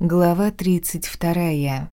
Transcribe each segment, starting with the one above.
Глава 32.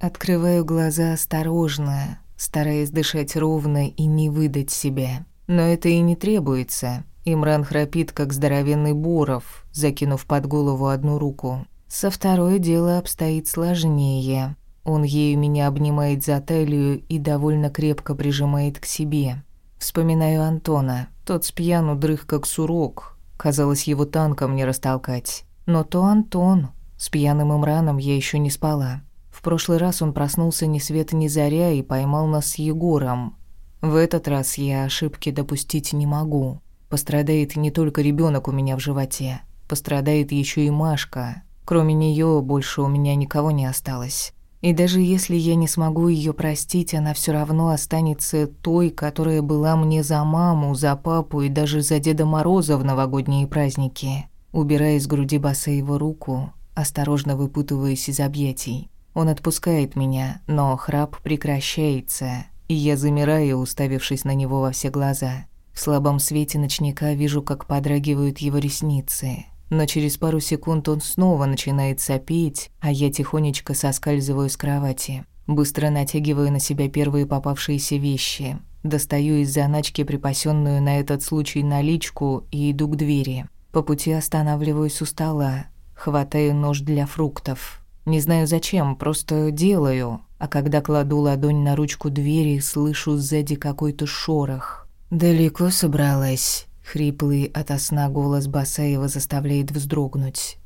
Открываю глаза осторожно, стараясь дышать ровно и не выдать себя. Но это и не требуется. Имран храпит, как здоровенный Боров, закинув под голову одну руку. Со второй дело обстоит сложнее. Он ею меня обнимает за талию и довольно крепко прижимает к себе. Вспоминаю Антона. Тот с пьяну дрых, как сурок. Казалось, его танком не растолкать. Но то Антон, с пьяным Имраном я еще не спала. В прошлый раз он проснулся ни свет ни заря и поймал нас с Егором. В этот раз я ошибки допустить не могу. Пострадает не только ребенок у меня в животе, пострадает еще и Машка. Кроме нее больше у меня никого не осталось. И даже если я не смогу ее простить, она все равно останется той, которая была мне за маму, за папу и даже за Деда Мороза в новогодние праздники. Убирая из груди баса его руку, осторожно выпутываясь из объятий. Он отпускает меня, но храп прекращается, и я замираю, уставившись на него во все глаза. В слабом свете ночника вижу, как подрагивают его ресницы. Но через пару секунд он снова начинает сопеть, а я тихонечко соскальзываю с кровати. Быстро натягиваю на себя первые попавшиеся вещи. Достаю из заначки припасенную на этот случай наличку и иду к двери. По пути останавливаюсь у стола, Хватаю нож для фруктов. Не знаю зачем, просто делаю. А когда кладу ладонь на ручку двери, слышу сзади какой-то шорох. «Далеко собралась?» Хриплый ото сна голос Басаева заставляет вздрогнуть.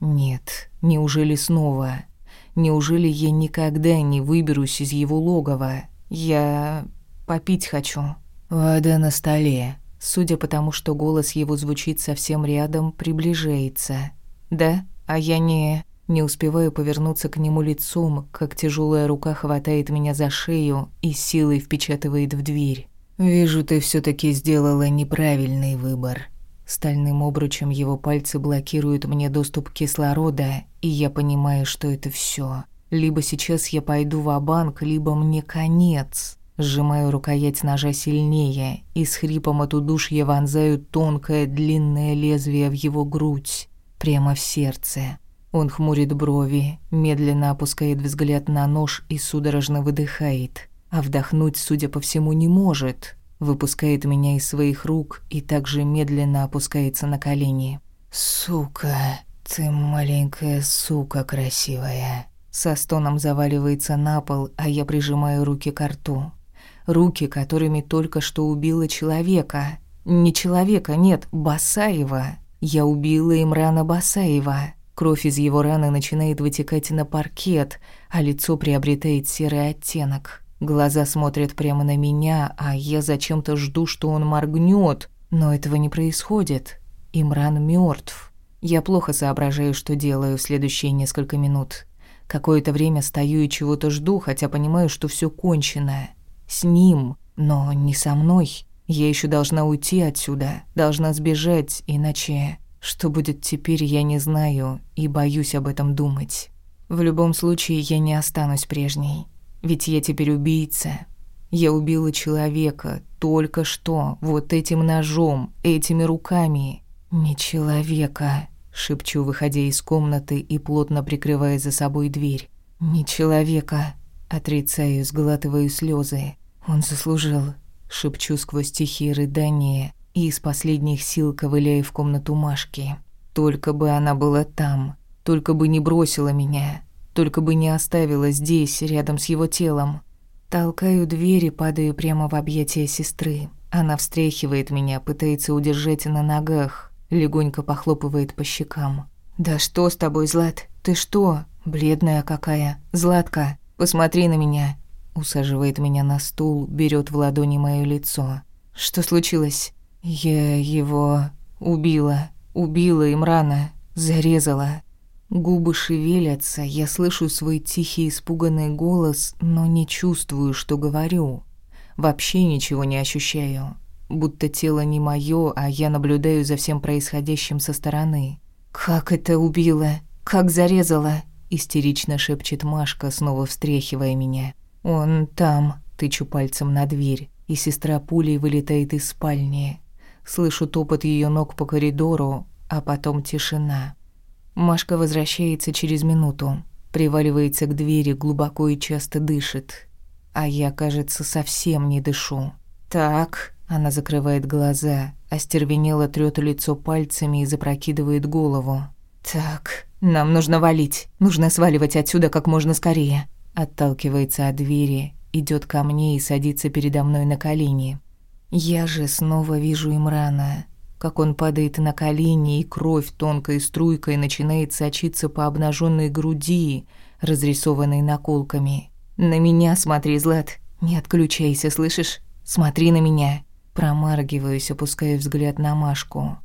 «Нет, неужели снова? Неужели я никогда не выберусь из его логова? Я попить хочу». «Вода на столе». Судя по тому, что голос его звучит совсем рядом, приближается. «Да? А я не...» Не успеваю повернуться к нему лицом, как тяжелая рука хватает меня за шею и силой впечатывает в дверь. «Вижу, ты все таки сделала неправильный выбор». Стальным обручем его пальцы блокируют мне доступ кислорода, и я понимаю, что это все. Либо сейчас я пойду в банк либо мне конец. Сжимаю рукоять ножа сильнее, и с хрипом от удушья вонзаю тонкое длинное лезвие в его грудь прямо в сердце. Он хмурит брови, медленно опускает взгляд на нож и судорожно выдыхает. А вдохнуть, судя по всему, не может. Выпускает меня из своих рук и также медленно опускается на колени. «Сука, ты маленькая сука красивая». Со стоном заваливается на пол, а я прижимаю руки к рту. Руки, которыми только что убила человека. Не человека, нет, Басаева. Я убила Имрана Басаева. Кровь из его раны начинает вытекать на паркет, а лицо приобретает серый оттенок. Глаза смотрят прямо на меня, а я зачем-то жду, что он моргнет, но этого не происходит. Имран мертв. Я плохо соображаю, что делаю в следующие несколько минут. Какое-то время стою и чего-то жду, хотя понимаю, что все кончено. С ним, но не со мной. Я еще должна уйти отсюда, должна сбежать, иначе... Что будет теперь, я не знаю и боюсь об этом думать. В любом случае, я не останусь прежней. Ведь я теперь убийца. Я убила человека только что, вот этим ножом, этими руками. Не человека, шепчу, выходя из комнаты и плотно прикрывая за собой дверь. Не человека, отрицаю, сглатываю слезы. Он заслужил шепчу сквозь тихие рыдания и из последних сил ковыляю в комнату Машки. Только бы она была там, только бы не бросила меня, только бы не оставила здесь, рядом с его телом. Толкаю дверь и падаю прямо в объятия сестры. Она встряхивает меня, пытается удержать на ногах, легонько похлопывает по щекам. «Да что с тобой, Злат? Ты что? Бледная какая. Златка, посмотри на меня. Усаживает меня на стул, берет в ладони моё лицо. Что случилось? Я его убила. Убила им рано. Зарезала. Губы шевелятся, я слышу свой тихий испуганный голос, но не чувствую, что говорю. Вообще ничего не ощущаю. Будто тело не моё, а я наблюдаю за всем происходящим со стороны. «Как это убила? Как зарезала?» Истерично шепчет Машка, снова встряхивая меня. «Он там», — тычу пальцем на дверь, и сестра пулей вылетает из спальни. Слышу топот ее ног по коридору, а потом тишина. Машка возвращается через минуту, приваливается к двери, глубоко и часто дышит. А я, кажется, совсем не дышу. «Так», — она закрывает глаза, остервенело трёт лицо пальцами и запрокидывает голову. «Так, нам нужно валить, нужно сваливать отсюда как можно скорее». Отталкивается от двери, идёт ко мне и садится передо мной на колени. Я же снова вижу Имрана, как он падает на колени, и кровь тонкой струйкой начинает сочиться по обнаженной груди, разрисованной наколками. «На меня смотри, Злат, не отключайся, слышишь? Смотри на меня!» Промаргиваюсь, опуская взгляд на Машку.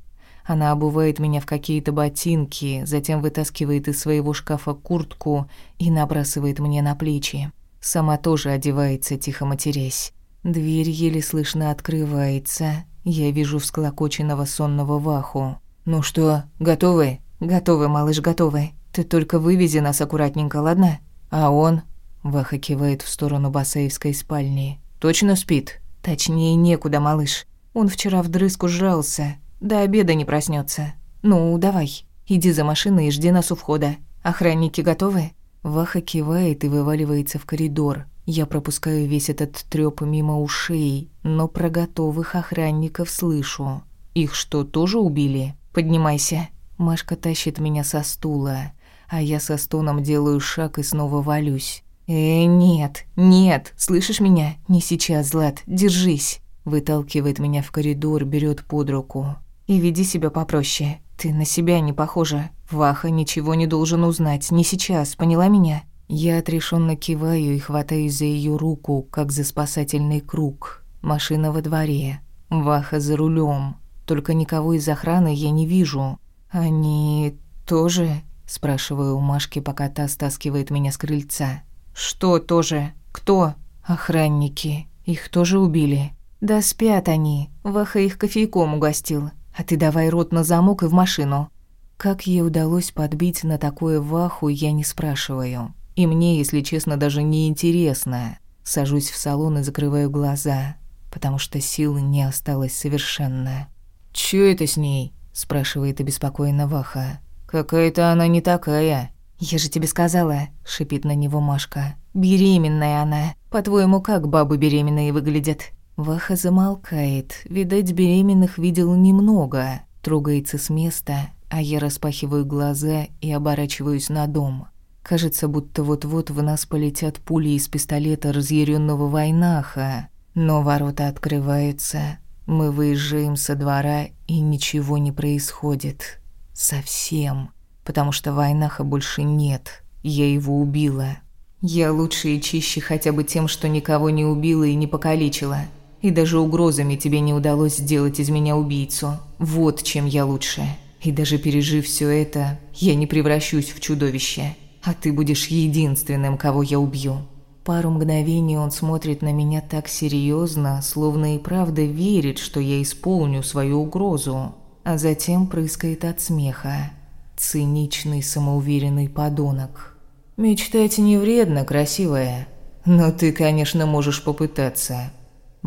Она обувает меня в какие-то ботинки, затем вытаскивает из своего шкафа куртку и набрасывает мне на плечи. Сама тоже одевается, тихо матерясь. Дверь еле слышно открывается. Я вижу всклокоченного сонного Ваху. «Ну что, готовы?» «Готовы, малыш, готовы. Ты только вывези нас аккуратненько, ладно?» «А он?» Ваха кивает в сторону Басаевской спальни. «Точно спит?» «Точнее, некуда, малыш. Он вчера вдрызг жрался. До обеда не проснется. Ну, давай, иди за машиной и жди нас у входа. Охранники готовы?» Ваха кивает и вываливается в коридор. Я пропускаю весь этот трёп мимо ушей, но про готовых охранников слышу. Их что, тоже убили? Поднимайся. Машка тащит меня со стула, а я со стоном делаю шаг и снова валюсь. «Э, нет, нет, слышишь меня? Не сейчас, Злат, держись!» Выталкивает меня в коридор, берет под руку. «И веди себя попроще. Ты на себя не похожа. Ваха ничего не должен узнать, не сейчас, поняла меня?» Я отрешенно киваю и хватаюсь за ее руку, как за спасательный круг. Машина во дворе. Ваха за рулем. Только никого из охраны я не вижу. Они тоже? Спрашиваю у Машки, пока та стаскивает меня с крыльца. Что тоже? Кто? Охранники. Их тоже убили. Да спят они. Ваха их кофейком угостил. А ты давай рот на замок и в машину. Как ей удалось подбить на такое Ваху, я не спрашиваю. И мне, если честно, даже не интересно. Сажусь в салон и закрываю глаза, потому что сил не осталось совершенно. «Чё это с ней?» – спрашивает обеспокоенно Ваха. «Какая-то она не такая». «Я же тебе сказала», – шипит на него Машка. «Беременная она. По-твоему, как бабы беременные выглядят?» Ваха замолкает. Видать, беременных видел немного. Трогается с места, а я распахиваю глаза и оборачиваюсь на дом. Кажется, будто вот-вот в нас полетят пули из пистолета разъяренного войнаха. Но ворота открываются, мы выезжаем со двора, и ничего не происходит. Совсем. Потому что войнаха больше нет. Я его убила. Я лучше и чище хотя бы тем, что никого не убила и не покалечила. И даже угрозами тебе не удалось сделать из меня убийцу. Вот чем я лучше. И даже пережив все это, я не превращусь в чудовище а ты будешь единственным, кого я убью». Пару мгновений он смотрит на меня так серьезно, словно и правда верит, что я исполню свою угрозу, а затем прыскает от смеха. Циничный, самоуверенный подонок. «Мечтать не вредно, красивая, но ты, конечно, можешь попытаться».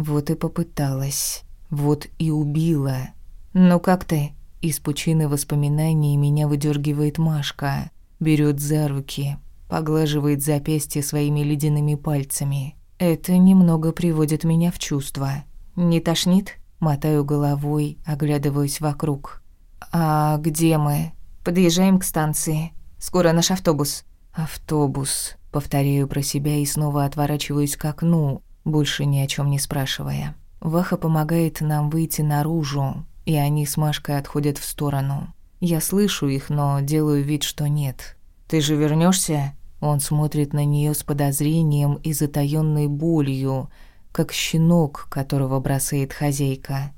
Вот и попыталась. Вот и убила. «Ну как ты?» Из пучины воспоминаний меня выдергивает Машка берет за руки, поглаживает запястье своими ледяными пальцами. Это немного приводит меня в чувство. Не тошнит? Мотаю головой, оглядываюсь вокруг. А где мы? Подъезжаем к станции. Скоро наш автобус. Автобус. Повторяю про себя и снова отворачиваюсь к окну, больше ни о чем не спрашивая. Ваха помогает нам выйти наружу, и они с Машкой отходят в сторону. Я слышу их, но делаю вид, что нет. «Ты же вернешься? Он смотрит на нее с подозрением и затаённой болью, как щенок, которого бросает хозяйка.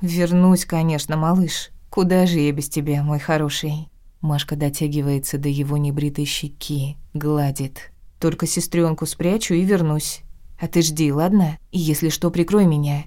«Вернусь, конечно, малыш. Куда же я без тебя, мой хороший?» Машка дотягивается до его небритой щеки, гладит. «Только сестренку спрячу и вернусь. А ты жди, ладно? И если что, прикрой меня».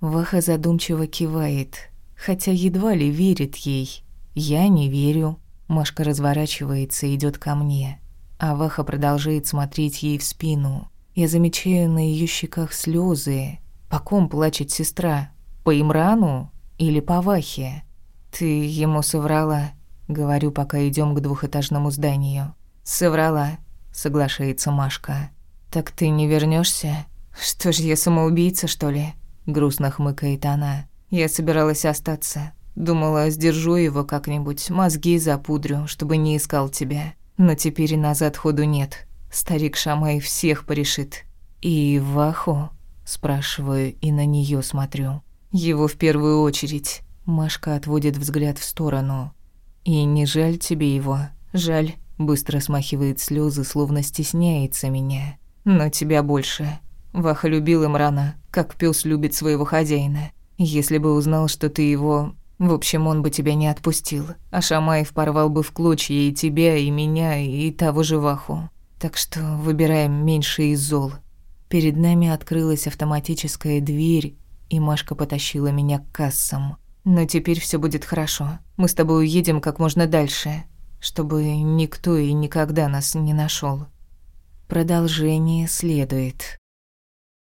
Ваха задумчиво кивает, хотя едва ли верит ей. Я не верю. Машка разворачивается и идёт ко мне, а Ваха продолжает смотреть ей в спину. Я замечаю на её щеках слёзы. По ком плачет сестра? По Имрану или по Вахе? Ты ему соврала? говорю, пока идем к двухэтажному зданию. Соврала, соглашается Машка. Так ты не вернешься? Что ж, я самоубийца, что ли? Грустно хмыкает она. Я собиралась остаться. Думала, сдержу его как-нибудь, мозги запудрю, чтобы не искал тебя. Но теперь назад ходу нет. Старик Шамай всех порешит. И Ваху? Спрашиваю и на нее смотрю. Его в первую очередь. Машка отводит взгляд в сторону. И не жаль тебе его? Жаль. Быстро смахивает слезы, словно стесняется меня. Но тебя больше. Ваха любил Имрана, как пес любит своего хозяина. Если бы узнал, что ты его... В общем, он бы тебя не отпустил. А Шамаев порвал бы в клочья и тебя, и меня, и того же Ваху. Так что выбираем меньше из зол. Перед нами открылась автоматическая дверь, и Машка потащила меня к кассам. Но теперь все будет хорошо. Мы с тобой уедем как можно дальше, чтобы никто и никогда нас не нашел. Продолжение следует.